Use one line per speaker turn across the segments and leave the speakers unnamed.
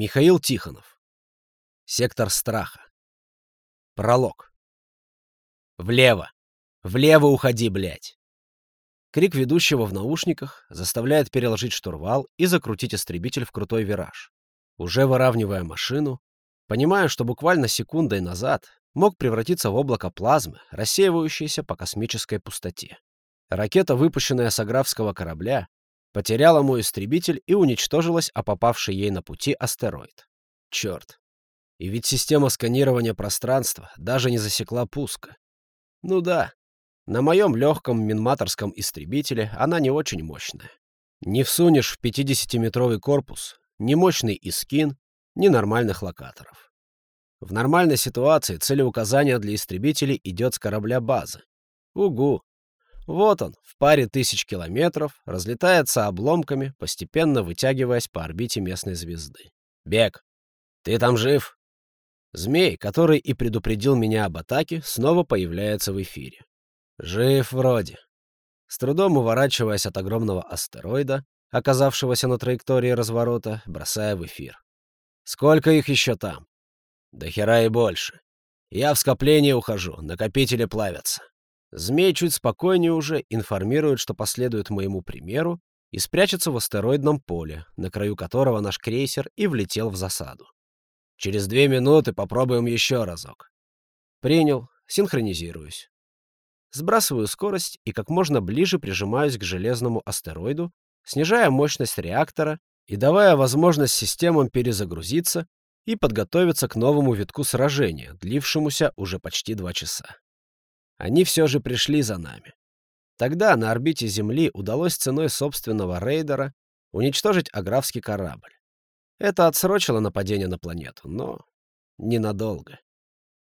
Михаил Тихонов. Сектор страха. Пролог. Влево. Влево уходи, блядь. Крик ведущего в наушниках заставляет переложить штурвал и закрутить истребитель в крутой вираж. Уже выравнивая машину, понимая, что буквально секундой назад мог превратиться в облако плазмы, рассеивающееся по космической пустоте. Ракета, выпущенная с аграфского корабля, потеряла мой истребитель и уничтожилась о попавший ей на пути астероид. Черт. И ведь система сканирования пространства даже не засекла пуска. Ну да, на моем легком минматорском истребителе она не очень мощная. Не всунешь в 50-метровый корпус ни мощный искин, ни нормальных локаторов. В нормальной ситуации целеуказание для истребителей идет с корабля базы. Угу. Вот он, в паре тысяч километров, разлетается обломками, постепенно вытягиваясь по орбите местной звезды. Бег. Ты там жив? Змей, который и предупредил меня об атаке, снова появляется в эфире. Жив вроде. С трудом уворачиваясь от огромного астероида, оказавшегося на траектории разворота, бросая в эфир. Сколько их еще там? Да хера и больше. Я в скопление ухожу, накопители плавятся. Змей чуть спокойнее уже информирует, что последует моему примеру и спрячется в астероидном поле, на краю которого наш крейсер и влетел в засаду. Через две минуты попробуем еще разок. Принял, синхронизируюсь. Сбрасываю скорость и как можно ближе прижимаюсь к железному астероиду, снижая мощность реактора и давая возможность системам перезагрузиться и подготовиться к новому витку сражения, длившемуся уже почти два часа. Они все же пришли за нами. Тогда на орбите Земли удалось ценой собственного рейдера уничтожить аграфский корабль. Это отсрочило нападение на планету, но ненадолго.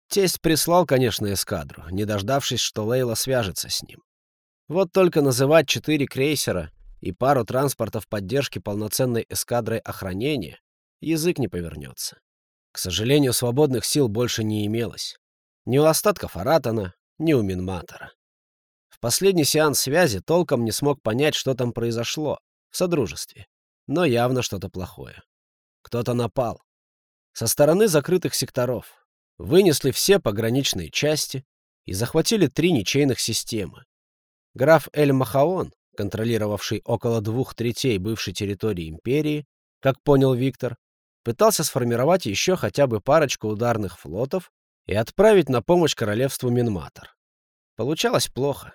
Тесть прислал, конечно, эскадру, не дождавшись, что Лейла свяжется с ним. Вот только называть четыре крейсера и пару транспортов поддержки полноценной эскадрой охранения язык не повернется. К сожалению, свободных сил больше не имелось. Ни у остатков Аратана, ни у Минматора. В последний сеанс связи толком не смог понять, что там произошло в Содружестве, но явно что-то плохое. Кто-то напал. Со стороны закрытых секторов. Вынесли все пограничные части и захватили три ничейных системы. Граф Эль-Махаон контролировавший около двух третей бывшей территории империи, как понял Виктор, пытался сформировать еще хотя бы парочку ударных флотов и отправить на помощь королевству Минматор. Получалось плохо.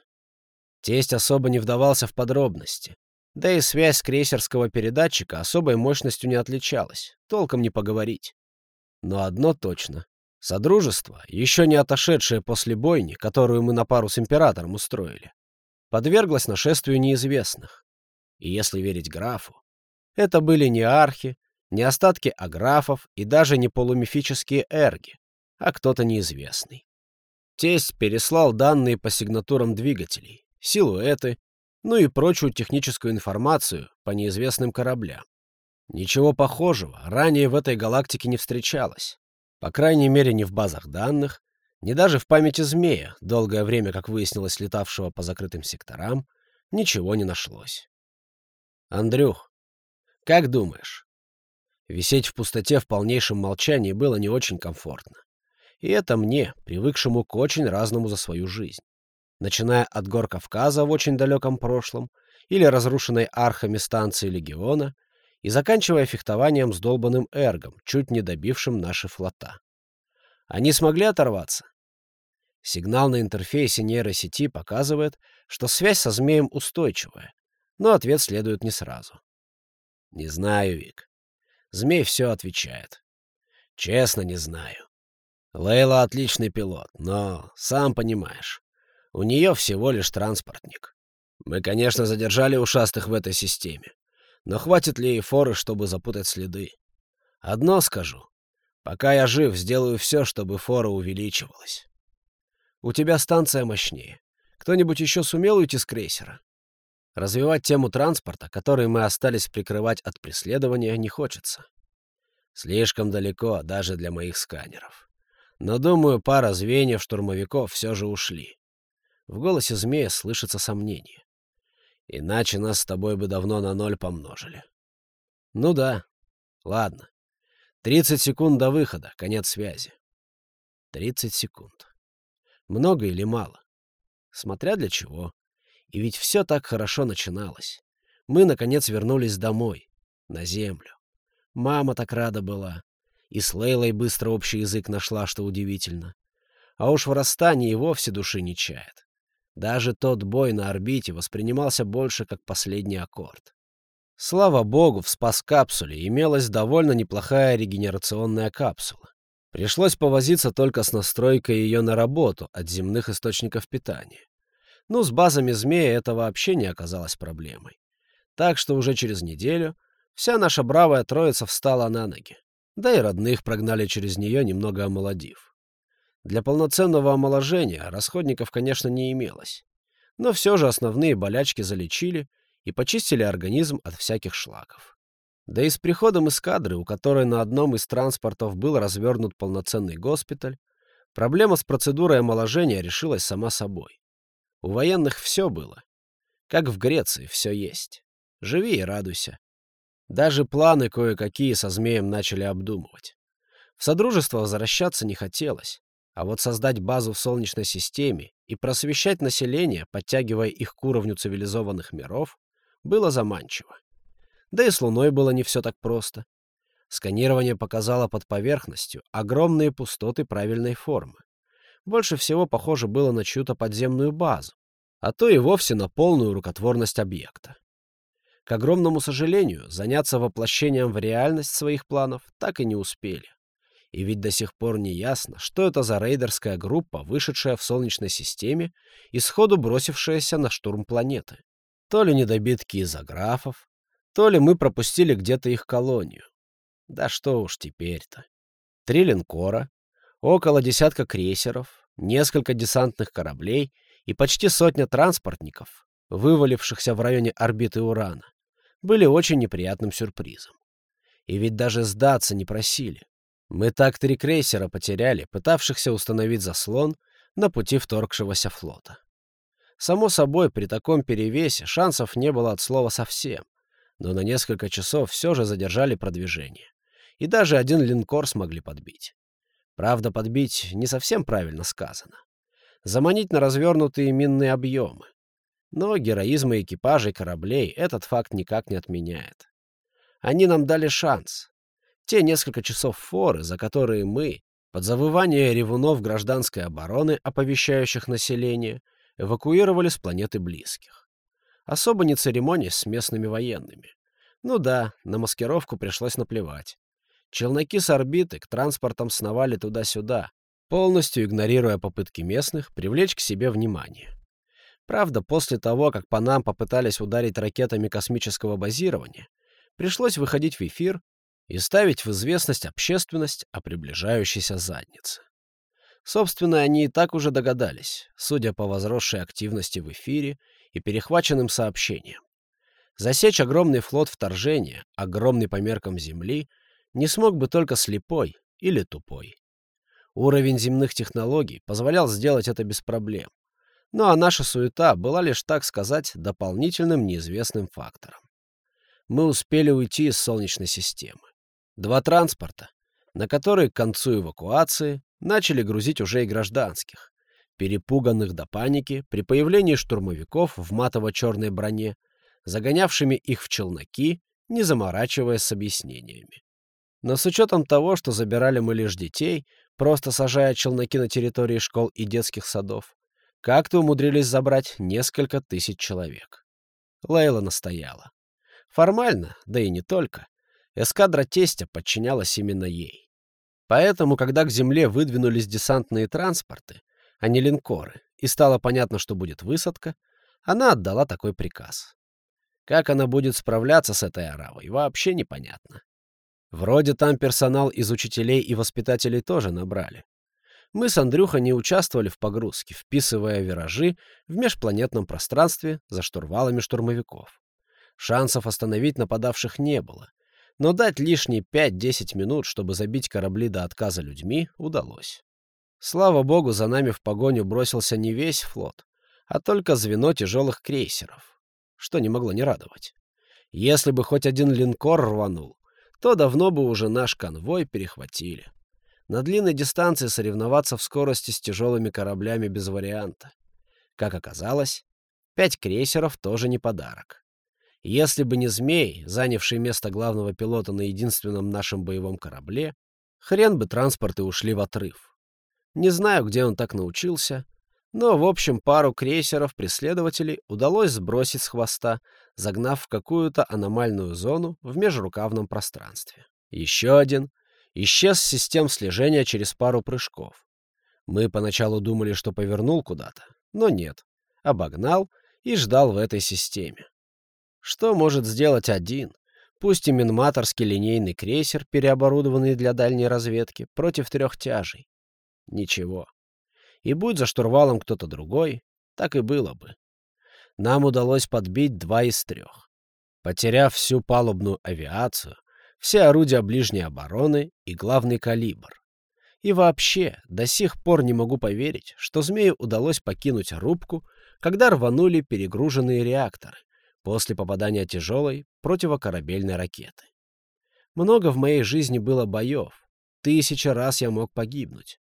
Тесть особо не вдавался в подробности. Да и связь крейсерского передатчика особой мощностью не отличалась, толком не поговорить. Но одно точно. Содружество, еще не отошедшее после бойни, которую мы на пару с императором устроили, подверглась нашествию неизвестных. И если верить графу, это были не архи, не остатки аграфов и даже не полумифические эрги, а кто-то неизвестный. Тесть переслал данные по сигнатурам двигателей, силуэты, ну и прочую техническую информацию по неизвестным кораблям. Ничего похожего ранее в этой галактике не встречалось, по крайней мере не в базах данных, ни даже в памяти змея, долгое время, как выяснилось, летавшего по закрытым секторам, ничего не нашлось. «Андрюх, как думаешь?» Висеть в пустоте в полнейшем молчании было не очень комфортно. И это мне, привыкшему к очень разному за свою жизнь. Начиная от гор Кавказа в очень далеком прошлом или разрушенной архами станции Легиона и заканчивая фехтованием с долбанным эргом, чуть не добившим наши флота. Они смогли оторваться? Сигнал на интерфейсе нейросети показывает, что связь со змеем устойчивая, но ответ следует не сразу. Не знаю, Вик. Змей все отвечает. Честно, не знаю. Лейла отличный пилот, но, сам понимаешь, у нее всего лишь транспортник. Мы, конечно, задержали ушастых в этой системе, но хватит ли ей форы, чтобы запутать следы? Одно скажу. Пока я жив, сделаю все, чтобы фора увеличивалась. У тебя станция мощнее. Кто-нибудь еще сумел уйти с крейсера? Развивать тему транспорта, который мы остались прикрывать от преследования, не хочется. Слишком далеко даже для моих сканеров. Но, думаю, пара звеньев штурмовиков все же ушли. В голосе змея слышится сомнение. Иначе нас с тобой бы давно на ноль помножили. Ну да. Ладно. Тридцать секунд до выхода, конец связи. Тридцать секунд. Много или мало? Смотря для чего. И ведь все так хорошо начиналось. Мы, наконец, вернулись домой, на землю. Мама так рада была. И с Лейлой быстро общий язык нашла, что удивительно. А уж в расстании вовсе души не чает. Даже тот бой на орбите воспринимался больше как последний аккорд. Слава богу, в спас-капсуле имелась довольно неплохая регенерационная капсула. Пришлось повозиться только с настройкой ее на работу от земных источников питания. Ну, с базами змея это вообще не оказалось проблемой. Так что уже через неделю вся наша бравая троица встала на ноги. Да и родных прогнали через нее, немного омолодив. Для полноценного омоложения расходников, конечно, не имелось. Но все же основные болячки залечили — и почистили организм от всяких шлаков. Да и с приходом эскадры, у которой на одном из транспортов был развернут полноценный госпиталь, проблема с процедурой омоложения решилась сама собой. У военных все было. Как в Греции все есть. Живи и радуйся. Даже планы кое-какие со змеем начали обдумывать. В Содружество возвращаться не хотелось, а вот создать базу в Солнечной системе и просвещать население, подтягивая их к уровню цивилизованных миров, было заманчиво. Да и с Луной было не все так просто. Сканирование показало под поверхностью огромные пустоты правильной формы. Больше всего похоже было на чью-то подземную базу, а то и вовсе на полную рукотворность объекта. К огромному сожалению, заняться воплощением в реальность своих планов так и не успели. И ведь до сих пор не ясно, что это за рейдерская группа, вышедшая в Солнечной системе и сходу бросившаяся на штурм планеты. То ли недобитки из-за графов, то ли мы пропустили где-то их колонию. Да что уж теперь-то. Три линкора, около десятка крейсеров, несколько десантных кораблей и почти сотня транспортников, вывалившихся в районе орбиты Урана, были очень неприятным сюрпризом. И ведь даже сдаться не просили. Мы так три крейсера потеряли, пытавшихся установить заслон на пути вторгшегося флота. Само собой, при таком перевесе шансов не было от слова совсем, но на несколько часов все же задержали продвижение. И даже один линкор смогли подбить. Правда, подбить не совсем правильно сказано. Заманить на развернутые минные объемы. Но героизма экипажей кораблей этот факт никак не отменяет. Они нам дали шанс. Те несколько часов форы, за которые мы, под завывание ревунов гражданской обороны, оповещающих население, эвакуировали с планеты близких. Особо не церемонясь с местными военными. Ну да, на маскировку пришлось наплевать. Челноки с орбиты к транспортам сновали туда-сюда, полностью игнорируя попытки местных привлечь к себе внимание. Правда, после того, как по нам попытались ударить ракетами космического базирования, пришлось выходить в эфир и ставить в известность общественность о приближающейся заднице. Собственно, они и так уже догадались, судя по возросшей активности в эфире и перехваченным сообщениям. Засечь огромный флот вторжения, огромный по меркам Земли, не смог бы только слепой или тупой. Уровень земных технологий позволял сделать это без проблем. Ну а наша суета была лишь, так сказать, дополнительным неизвестным фактором. Мы успели уйти из Солнечной системы. Два транспорта, на которые к концу эвакуации начали грузить уже и гражданских, перепуганных до паники при появлении штурмовиков в матово-черной броне, загонявшими их в челноки, не заморачиваясь с объяснениями. Но с учетом того, что забирали мы лишь детей, просто сажая челноки на территории школ и детских садов, как-то умудрились забрать несколько тысяч человек. Лейла настояла. Формально, да и не только, эскадра тестя подчинялась именно ей. Поэтому, когда к земле выдвинулись десантные транспорты, а не линкоры, и стало понятно, что будет высадка, она отдала такой приказ. Как она будет справляться с этой оравой, вообще непонятно. Вроде там персонал из учителей и воспитателей тоже набрали. Мы с Андрюхой не участвовали в погрузке, вписывая виражи в межпланетном пространстве за штурвалами штурмовиков. Шансов остановить нападавших не было, но дать лишние 5-10 минут, чтобы забить корабли до отказа людьми, удалось. Слава богу, за нами в погоню бросился не весь флот, а только звено тяжелых крейсеров, что не могло не радовать. Если бы хоть один линкор рванул, то давно бы уже наш конвой перехватили. На длинной дистанции соревноваться в скорости с тяжелыми кораблями без варианта. Как оказалось, пять крейсеров тоже не подарок. Если бы не змей, занявший место главного пилота на единственном нашем боевом корабле, хрен бы транспорты ушли в отрыв. Не знаю, где он так научился, но, в общем, пару крейсеров преследователей удалось сбросить с хвоста, загнав в какую-то аномальную зону в межрукавном пространстве. Еще один исчез систем слежения через пару прыжков. Мы поначалу думали, что повернул куда-то, но нет. Обогнал и ждал в этой системе. Что может сделать один, пусть и минматорский линейный крейсер, переоборудованный для дальней разведки, против трех тяжей? Ничего и будь за штурвалом кто-то другой, так и было бы. Нам удалось подбить два из трех. Потеряв всю палубную авиацию, все орудия ближней обороны и главный калибр. И вообще, до сих пор не могу поверить, что змею удалось покинуть рубку, когда рванули перегруженные реакторы после попадания тяжелой противокорабельной ракеты. Много в моей жизни было боев. Тысячи раз я мог погибнуть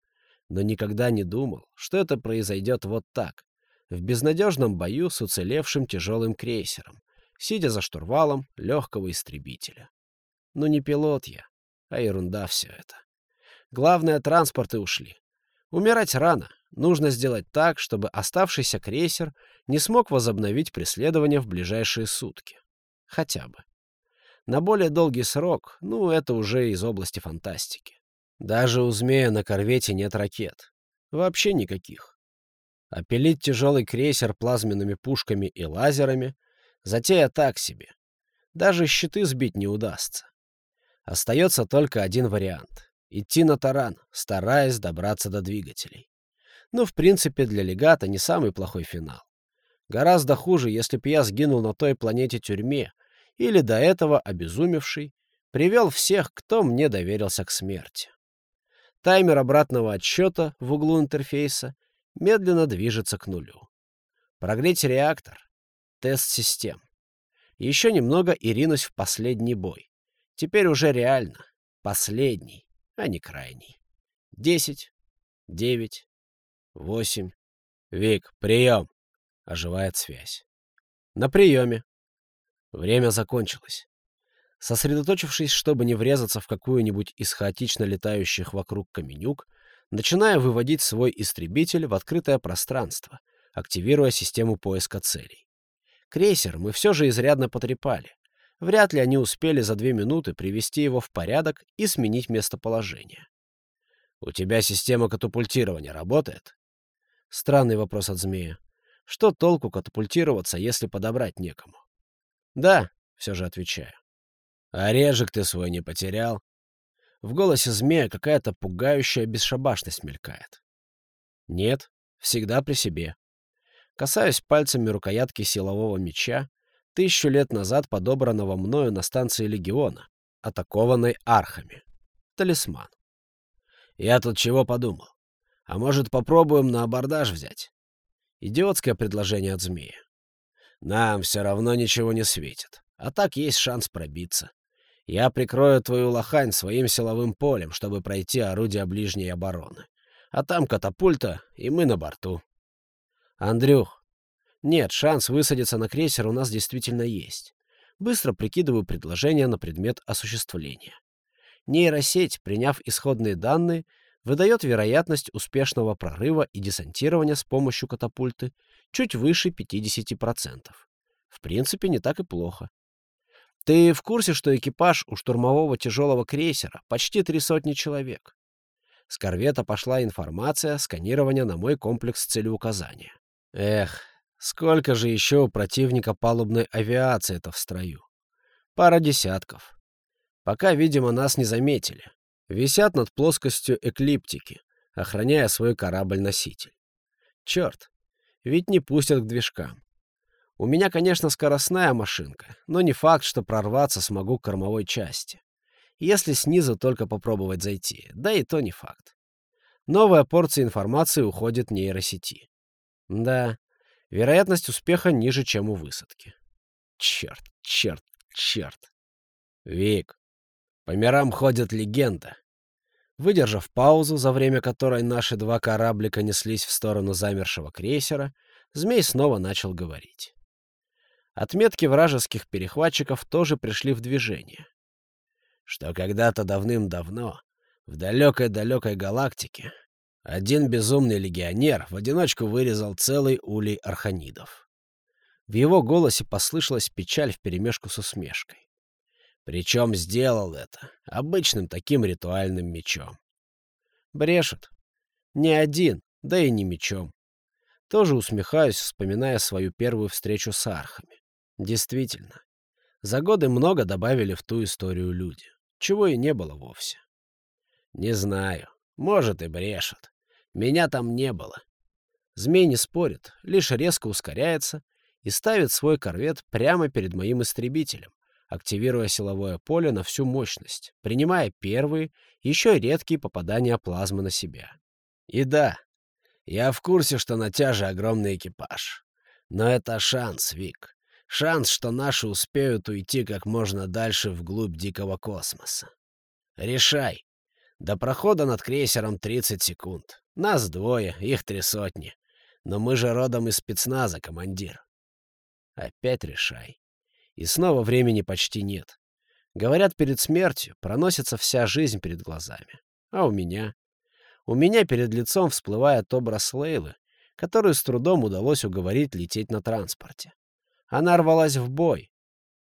но никогда не думал, что это произойдет вот так, в безнадежном бою с уцелевшим тяжелым крейсером, сидя за штурвалом легкого истребителя. Ну не пилот я, а ерунда все это. Главное, транспорты ушли. Умирать рано. Нужно сделать так, чтобы оставшийся крейсер не смог возобновить преследование в ближайшие сутки. Хотя бы. На более долгий срок, ну, это уже из области фантастики. Даже у «Змея» на корвете нет ракет. Вообще никаких. Опилить тяжелый крейсер плазменными пушками и лазерами — затея так себе. Даже щиты сбить не удастся. Остается только один вариант — идти на таран, стараясь добраться до двигателей. Ну, в принципе, для легата не самый плохой финал. Гораздо хуже, если б я сгинул на той планете-тюрьме или до этого обезумевший, привел всех, кто мне доверился к смерти. Таймер обратного отсчета в углу интерфейса медленно движется к нулю. Прогреть реактор. Тест систем. Еще немного и ринусь в последний бой. Теперь уже реально. Последний, а не крайний. Десять, девять, восемь. Вик, прием. Оживает связь. На приеме. Время закончилось. Сосредоточившись, чтобы не врезаться в какую-нибудь из хаотично летающих вокруг каменюк, начиная выводить свой истребитель в открытое пространство, активируя систему поиска целей. Крейсер мы все же изрядно потрепали. Вряд ли они успели за две минуты привести его в порядок и сменить местоположение. «У тебя система катапультирования работает?» Странный вопрос от змея. Что толку катапультироваться, если подобрать некому? «Да», — все же отвечаю. А режек ты свой не потерял? В голосе змея какая-то пугающая бесшабашность мелькает. Нет, всегда при себе. Касаюсь пальцами рукоятки силового меча, тысячу лет назад подобранного мною на станции Легиона, атакованной архами. Талисман. Я тут чего подумал? А может, попробуем на абордаж взять? Идиотское предложение от змея. Нам все равно ничего не светит, а так есть шанс пробиться. Я прикрою твою лохань своим силовым полем, чтобы пройти орудие ближней обороны. А там катапульта, и мы на борту. Андрюх, нет, шанс высадиться на крейсер у нас действительно есть. Быстро прикидываю предложение на предмет осуществления. Нейросеть, приняв исходные данные, выдает вероятность успешного прорыва и десантирования с помощью катапульты чуть выше 50%. В принципе, не так и плохо. Ты в курсе, что экипаж у штурмового тяжелого крейсера почти три сотни человек? С корвета пошла информация сканирования на мой комплекс целеуказания. Эх, сколько же еще у противника палубной авиации-то в строю? Пара десятков. Пока, видимо, нас не заметили. Висят над плоскостью эклиптики, охраняя свой корабль-носитель. Черт, ведь не пустят к движкам. У меня, конечно, скоростная машинка, но не факт, что прорваться смогу к кормовой части. Если снизу только попробовать зайти, да и то не факт. Новая порция информации уходит нейросети. Да, вероятность успеха ниже, чем у высадки. Черт, черт, черт. Вик, По мирам ходит легенда. Выдержав паузу, за время которой наши два кораблика неслись в сторону замершего крейсера, змей снова начал говорить. Отметки вражеских перехватчиков тоже пришли в движение. Что когда-то давным-давно, в далекой-далекой галактике, один безумный легионер в одиночку вырезал целый улей арханидов. В его голосе послышалась печаль вперемешку с усмешкой. Причем сделал это обычным таким ритуальным мечом. Брешет. Не один, да и не мечом. Тоже усмехаюсь, вспоминая свою первую встречу с архами. Действительно, за годы много добавили в ту историю люди, чего и не было вовсе. Не знаю, может и брешет. Меня там не было. Змей не спорит, лишь резко ускоряется и ставит свой корвет прямо перед моим истребителем, активируя силовое поле на всю мощность, принимая первые, еще редкие попадания плазмы на себя. И да, я в курсе, что на тяже огромный экипаж. Но это шанс, Вик. Шанс, что наши успеют уйти как можно дальше вглубь дикого космоса. Решай. До прохода над крейсером 30 секунд. Нас двое, их три сотни. Но мы же родом из спецназа, командир. Опять решай. И снова времени почти нет. Говорят, перед смертью проносится вся жизнь перед глазами. А у меня? У меня перед лицом всплывает образ Лейлы, которую с трудом удалось уговорить лететь на транспорте. Она рвалась в бой.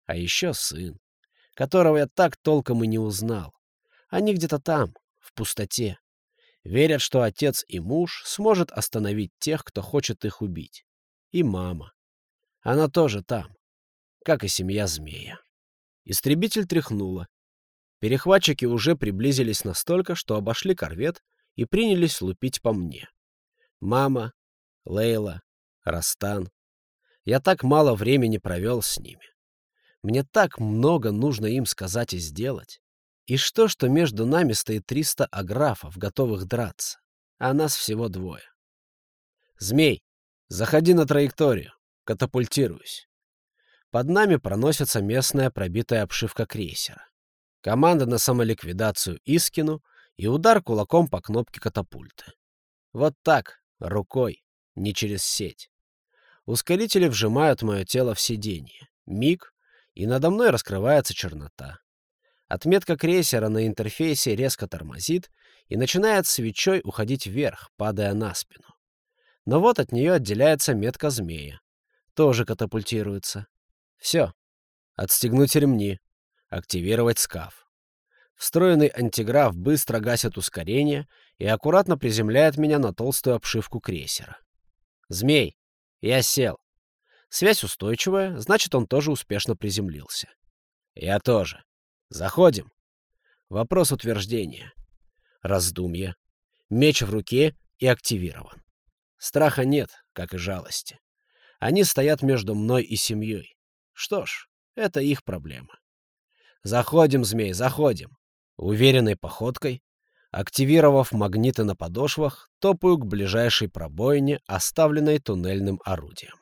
А еще сын, которого я так толком и не узнал. Они где-то там, в пустоте. Верят, что отец и муж сможет остановить тех, кто хочет их убить. И мама. Она тоже там как и семья змея. Истребитель тряхнуло. Перехватчики уже приблизились настолько, что обошли корвет и принялись лупить по мне. Мама, Лейла, Растан. Я так мало времени провел с ними. Мне так много нужно им сказать и сделать. И что, что между нами стоит 300 аграфов, готовых драться, а нас всего двое. Змей, заходи на траекторию. Катапультируюсь. Под нами проносится местная пробитая обшивка крейсера. Команда на самоликвидацию Искину и удар кулаком по кнопке катапульты. Вот так, рукой, не через сеть. Ускорители вжимают мое тело в сиденье. Миг, и надо мной раскрывается чернота. Отметка крейсера на интерфейсе резко тормозит и начинает свечой уходить вверх, падая на спину. Но вот от нее отделяется метка змея. Тоже катапультируется. Все. Отстегнуть ремни. Активировать скаф. Встроенный антиграф быстро гасит ускорение и аккуратно приземляет меня на толстую обшивку крейсера. «Змей!» Я сел. Связь устойчивая, значит, он тоже успешно приземлился. Я тоже. Заходим. Вопрос утверждения. Раздумье. Меч в руке и активирован. Страха нет, как и жалости. Они стоят между мной и семьей. Что ж, это их проблема. Заходим, змей, заходим. Уверенной походкой, активировав магниты на подошвах, топаю к ближайшей пробоине, оставленной туннельным орудием.